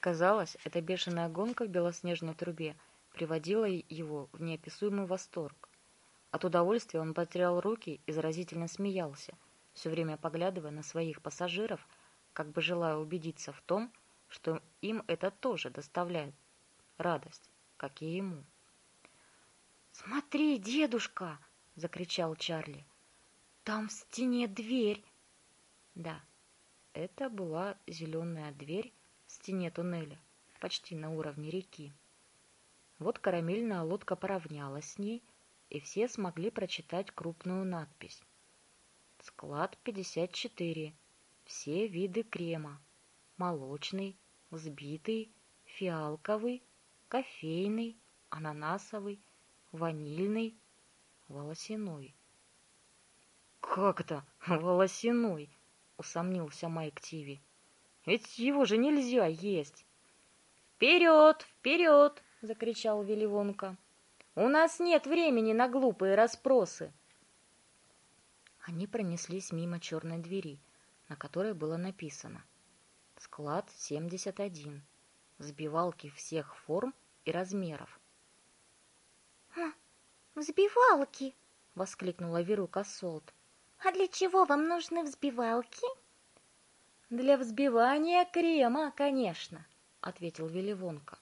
Казалось, эта бешеная гонка в белоснежной трубе приводила его в неописуемый восторг. От удовольствия он потерял руки и заразительно смеялся, все время поглядывая на своих пассажиров, как бы желая убедиться в том, что им это тоже доставляет радость, как и ему. «Смотри, дедушка!» — закричал Чарли. «Там в стене дверь!» Да, это была зеленая дверь в стене туннеля, почти на уровне реки. Вот карамельная лодка поравнялась с ней, и все смогли прочитать крупную надпись. Склад 54. Все виды крема. Молочный, взбитый, фиалковый, кофейный, ананасовый, ванильный, волосяной. «Как это волосяной?» — усомнился Майк Тиви. «Ведь его же нельзя есть!» «Вперед! Вперед!» — закричал Вилливонка. «У нас нет времени на глупые расспросы!» Они пронеслись мимо черной двери, на которой было написано «Склад 71. Сбивалки всех форм и размеров». «Взбивалки!» — воскликнула Верука Солт. «А для чего вам нужны взбивалки?» «Для взбивания крема, конечно», — ответил Веливонка.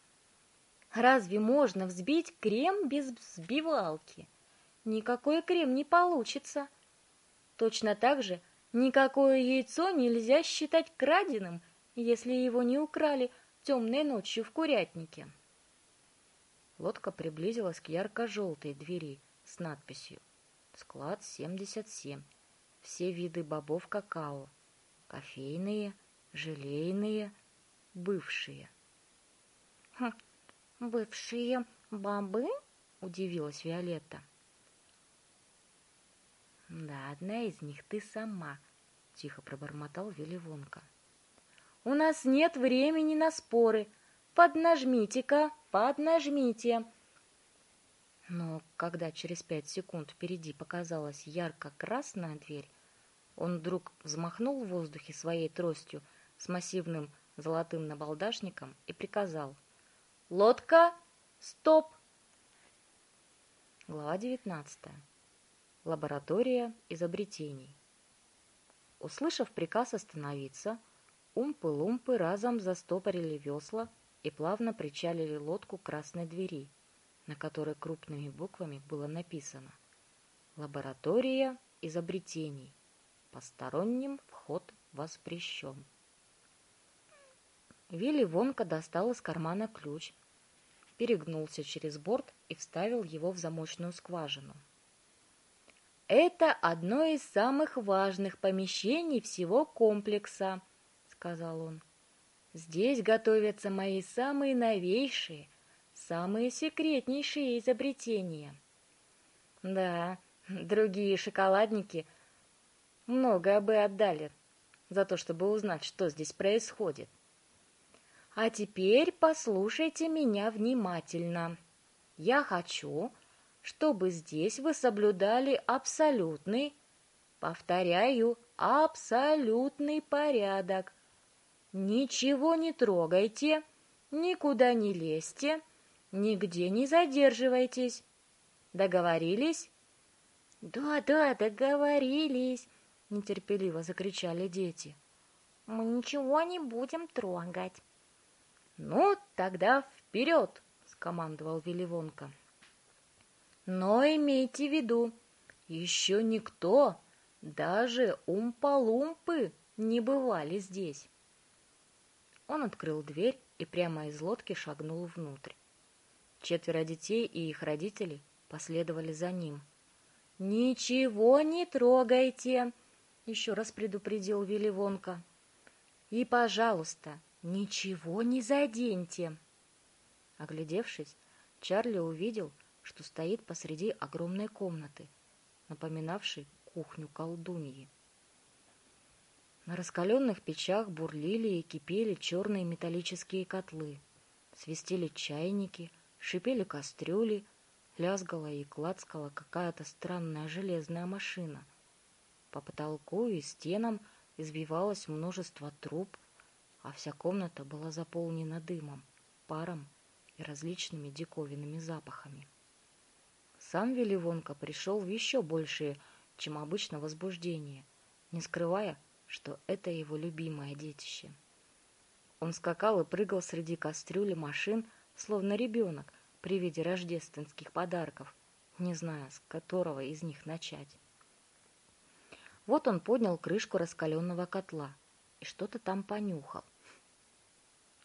«Разве можно взбить крем без взбивалки? Никакой крем не получится. Точно так же никакое яйцо нельзя считать краденым, если его не украли темной ночью в курятнике». Лодка приблизилась к ярко-желтой двери с надписью «Склад 77. Все виды бобов какао. Кофейные, желейные, бывшие». «Хм, бывшие бобы?» — удивилась Виолетта. «Да, одна из них ты сама», — тихо пробормотал Вилливонка. «У нас нет времени на споры. Поднажмите-ка, поднажмите!» Но когда через пять секунд впереди показалась ярко-красная дверь, он вдруг взмахнул в воздухе своей тростью с массивным золотым набалдашником и приказал «Лодка! Стоп!» Глава девятнадцатая. Лаборатория изобретений. Услышав приказ остановиться, умпы-лумпы разом застопорили весла и плавно причалили лодку к красной двери, на которой крупными буквами было написано «Лаборатория изобретений. Посторонним вход воспрещен». Вилли Вонка достал из кармана ключ, перегнулся через борт и вставил его в замочную скважину. «Это одно из самых важных помещений всего комплекса», — сказал он. Здесь готовятся мои самые новейшие, самые секретнейшие изобретения. Да, другие шоколадники многое бы отдали за то, чтобы узнать, что здесь происходит. А теперь послушайте меня внимательно. Я хочу, чтобы здесь вы соблюдали абсолютный, повторяю, абсолютный порядок. Ничего не трогайте, никуда не лезьте, нигде не задерживайтесь. Договорились? Да-да, договорились, нетерпеливо закричали дети. Мы ничего не будем трогать. Ну, тогда вперед, скомандовал Веливонка. Но имейте в виду, еще никто, даже умпа-лумпы, не бывали здесь. Он открыл дверь и прямо из лодки шагнул внутрь. Четверо детей и их родители последовали за ним. «Ничего не трогайте!» — еще раз предупредил Вилли Вонка. «И, пожалуйста, ничего не заденьте!» Оглядевшись, Чарли увидел, что стоит посреди огромной комнаты, напоминавшей кухню колдуньи. На раскаленных печах бурлили и кипели черные металлические котлы. Свистели чайники, шипели кастрюли, лязгала и клацкала какая-то странная железная машина. По потолку и стенам извивалось множество труб, а вся комната была заполнена дымом, паром и различными диковинными запахами. Сам Вилливонка пришел в еще большее, чем обычно, возбуждение, не скрывая, что это его любимое детище. Он скакал и прыгал среди кастрюли машин, словно ребенок, при виде рождественских подарков, не зная, с которого из них начать. Вот он поднял крышку раскаленного котла и что-то там понюхал.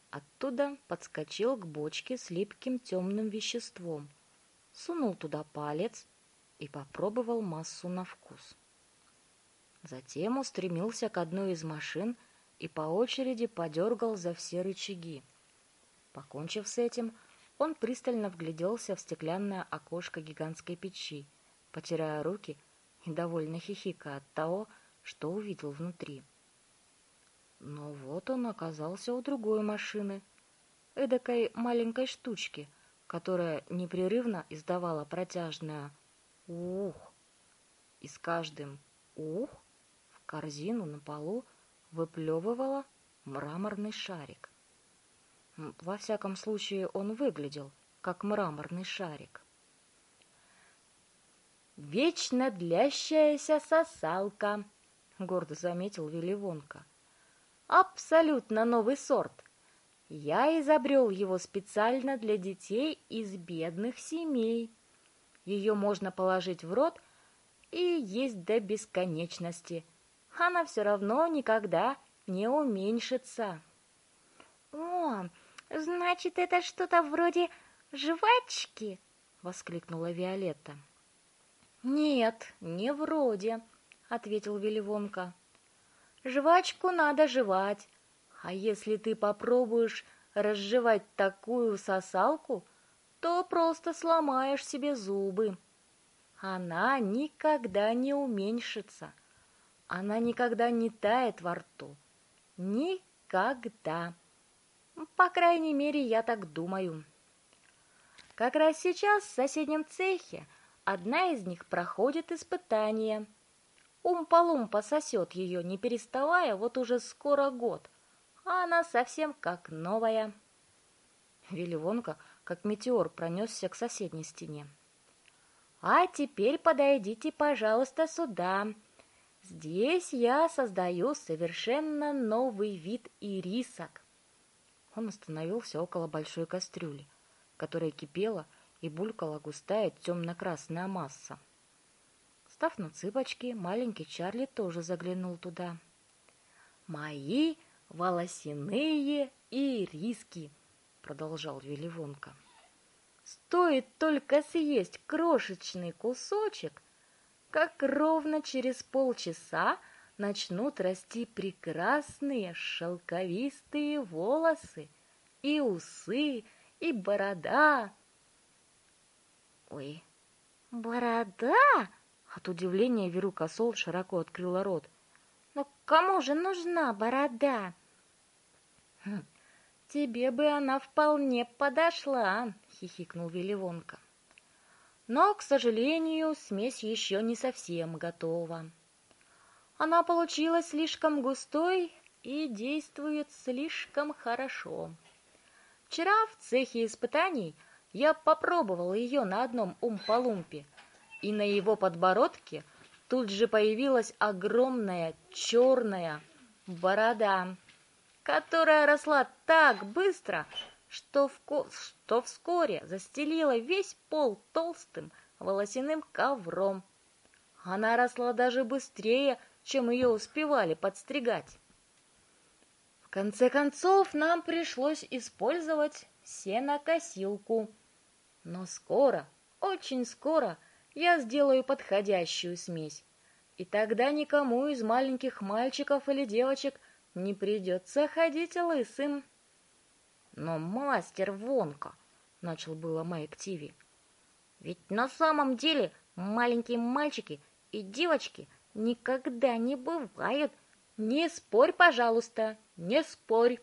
Оттуда подскочил к бочке с липким темным веществом, сунул туда палец и попробовал массу на вкус. Затем устремился к одной из машин и по очереди подергал за все рычаги. Покончив с этим, он пристально вгляделся в стеклянное окошко гигантской печи, потирая руки и довольно хихикая от того, что увидел внутри. Но вот он оказался у другой машины, эдакой маленькой штучки, которая непрерывно издавала протяжное «ух». И с каждым «ух» в корзину на полу выплевывала мраморный шарик. Во всяком случае, он выглядел, как мраморный шарик. «Вечно длящаяся сосалка», — гордо заметил Вилливонка. «Абсолютно новый сорт. Я изобрел его специально для детей из бедных семей. Ее можно положить в рот и есть до бесконечности. Она все равно никогда не уменьшится». «О, «Значит, это что-то вроде жвачки?» — воскликнула Виолетта. «Нет, не вроде», — ответил Вилливонка. «Жвачку надо жевать, а если ты попробуешь разжевать такую сосалку, то просто сломаешь себе зубы. Она никогда не уменьшится, она никогда не тает во рту. Никогда!» По крайней мере, я так думаю. Как раз сейчас в соседнем цехе одна из них проходит испытание. Умпа-лумпа сосет ее, не переставая, вот уже скоро год, а она совсем как новая. Вилливонка, как метеор, пронесся к соседней стене. «А теперь подойдите, пожалуйста, сюда. Здесь я создаю совершенно новый вид ирисок. Он остановился около большой кастрюли, которая кипела и булькала густая темно-красная масса. Став на цыпочки, маленький Чарли тоже заглянул туда. «Мои волосяные ириски!» — продолжал Вилливонка. «Стоит только съесть крошечный кусочек, как ровно через полчаса начнут расти прекрасные шелковистые волосы, и усы, и борода. Ой, борода? От удивления Верука Сол широко открыла рот. Но кому же нужна борода? Хм, тебе бы она вполне подошла, хихикнул Веливонка. Но, к сожалению, смесь еще не совсем готова. Она получилась слишком густой и действует слишком хорошо. Вчера в цехе испытаний я попробовал ее на одном умпалумпе, и на его подбородке тут же появилась огромная черная борода, которая росла так быстро, что, в что вскоре застелила весь пол толстым волосяным ковром. Она росла даже быстрее, чем ее успевали подстригать. В конце концов, нам пришлось использовать сенокосилку. Но скоро, очень скоро, я сделаю подходящую смесь. И тогда никому из маленьких мальчиков или девочек не придется ходить лысым. Но мастер Вонка, начал было Майк Тиви. Ведь на самом деле маленькие мальчики и девочки никогда не бывают. Не спорь, пожалуйста, не спорь,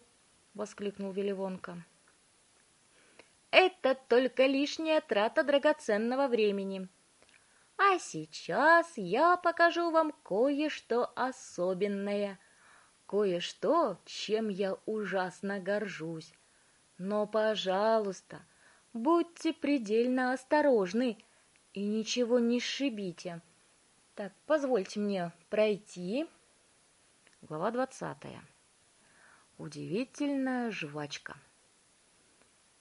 воскликнул Веливонка. Это только лишняя трата драгоценного времени. А сейчас я покажу вам кое-что особенное. кое-что, чем я ужасно горжусь. Но, пожалуйста, будьте предельно осторожны и ничего не сшибите. Так, позвольте мне пройти. Глава двадцатая. Удивительная жвачка.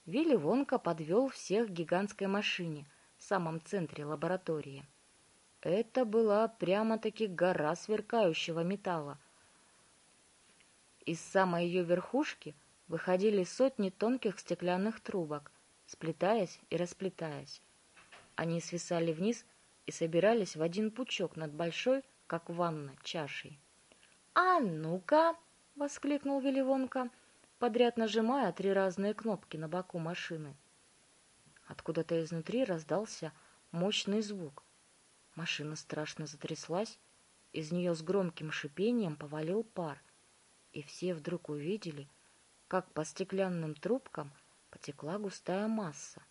Вилли Вонка подвел всех к гигантской машине в самом центре лаборатории. Это была прямо-таки гора сверкающего металла. Из самой ее верхушки выходили сотни тонких стеклянных трубок, сплетаясь и расплетаясь. Они свисали вниз и собирались в один пучок над большой, как ванна, чашей. «А ну-ка!» — воскликнул Веливонка, подряд нажимая три разные кнопки на боку машины. Откуда-то изнутри раздался мощный звук. Машина страшно затряслась, из нее с громким шипением повалил пар, и все вдруг увидели, как по стеклянным трубкам потекла густая масса,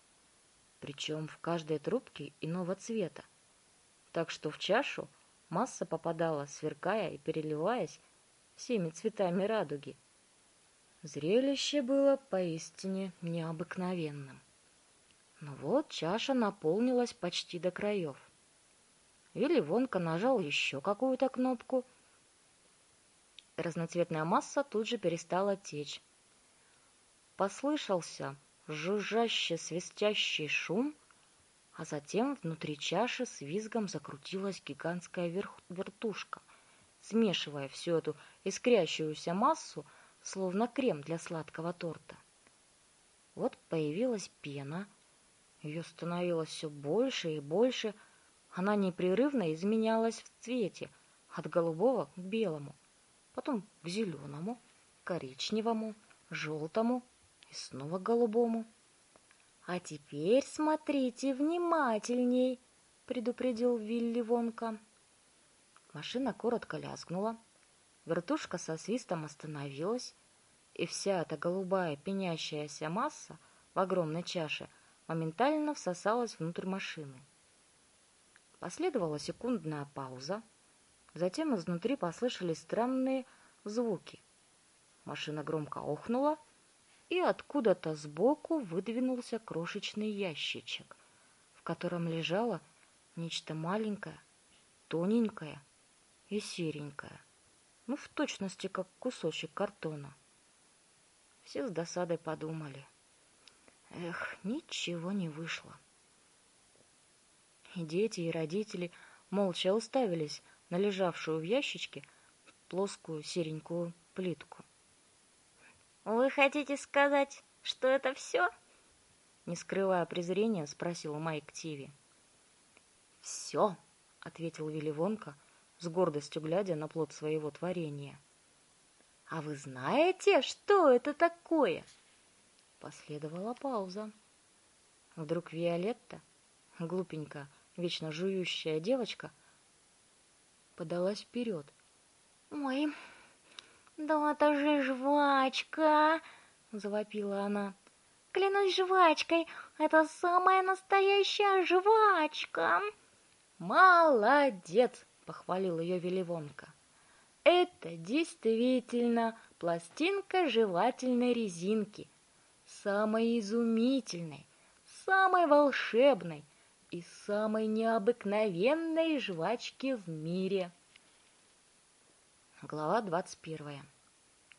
причем в каждой трубке иного цвета, так что в чашу масса попадала, сверкая и переливаясь всеми цветами радуги. Зрелище было поистине необыкновенным. Но вот чаша наполнилась почти до краев. Вилли Вонка нажал еще какую-то кнопку. Разноцветная масса тут же перестала течь. Послышался жужжащий свистящий шум — а затем внутри чаши с визгом закрутилась гигантская вертушка, смешивая всю эту искрящуюся массу, словно крем для сладкого торта. Вот появилась пена, ее становилось все больше и больше, она непрерывно изменялась в цвете, от голубого к белому, потом к зеленому, коричневому, желтому и снова к голубому. «А теперь смотрите внимательней», — предупредил Вилли Вонка. Машина коротко лязгнула, вертушка со свистом остановилась, и вся эта голубая пенящаяся масса в огромной чаше моментально всосалась внутрь машины. Последовала секундная пауза, затем изнутри послышались странные звуки. Машина громко охнула, и откуда-то сбоку выдвинулся крошечный ящичек, в котором лежало нечто маленькое, тоненькое и серенькое, ну, в точности, как кусочек картона. Все с досадой подумали. Эх, ничего не вышло. И дети, и родители молча уставились на лежавшую в ящичке плоскую серенькую плитку. «Вы хотите сказать, что это все?» Не скрывая презрения, спросил Майк Тиви. «Все!» — ответил Вилли Вонка, с гордостью глядя на плод своего творения. «А вы знаете, что это такое?» Последовала пауза. Вдруг Виолетта, глупенькая, вечно жующая девочка, подалась вперед. «Ой, «Да это же жвачка!» — завопила она. «Клянусь жвачкой, это самая настоящая жвачка!» «Молодец!» — похвалил ее Веливонка. «Это действительно пластинка жевательной резинки, самой изумительной, самой волшебной и самой необыкновенной жвачки в мире!» Глава двадцать первая.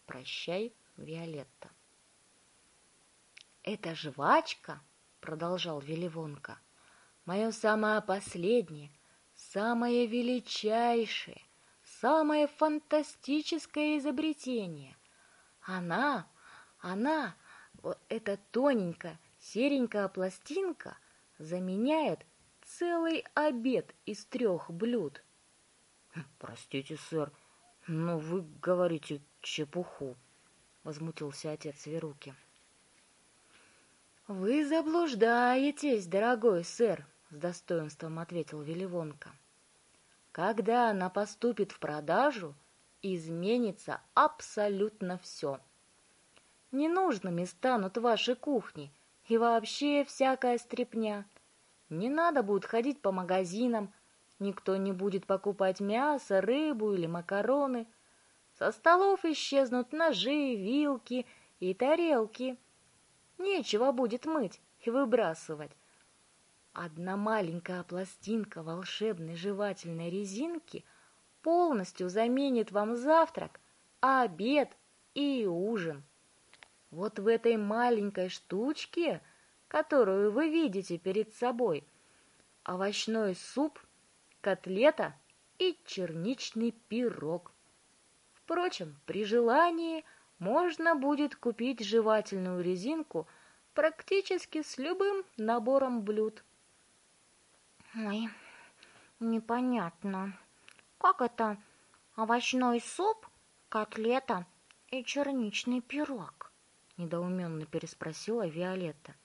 Прощай, Виолетта. «Это жвачка», — продолжал Веливонка, — «мое самое последнее, самое величайшее, самое фантастическое изобретение. Она, она, вот эта тоненькая, серенькая пластинка заменяет целый обед из трех блюд». «Хм, «Простите, сэр», «Ну, вы говорите чепуху», — возмутился отец Веруки. «Вы заблуждаетесь, дорогой сэр», — с достоинством ответил Веливонка. «Когда она поступит в продажу, изменится абсолютно все. Ненужными станут ваши кухни и вообще всякая стряпня. Не надо будет ходить по магазинам, Никто не будет покупать мясо, рыбу или макароны. Со столов исчезнут ножи, вилки и тарелки. Нечего будет мыть и выбрасывать. Одна маленькая пластинка волшебной жевательной резинки полностью заменит вам завтрак, обед и ужин. Вот в этой маленькой штучке, которую вы видите перед собой, овощной суп, котлета и черничный пирог. Впрочем, при желании можно будет купить жевательную резинку практически с любым набором блюд. Ой, непонятно. Как это овощной суп, котлета и черничный пирог? Недоуменно переспросила Виолетта.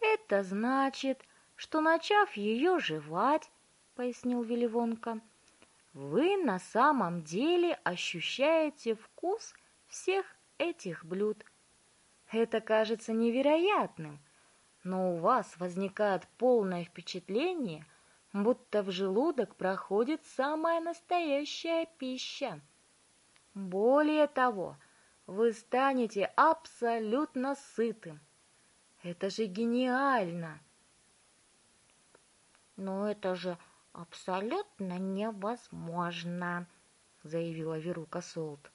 Это значит, что, начав ее жевать, пояснил Веливонка, — вы на самом деле ощущаете вкус всех этих блюд. Это кажется невероятным, но у вас возникает полное впечатление, будто в желудок проходит самая настоящая пища. Более того, вы станете абсолютно сытым. Это же гениально! Но это же абсолютно невозможно, заявила Верука Солт.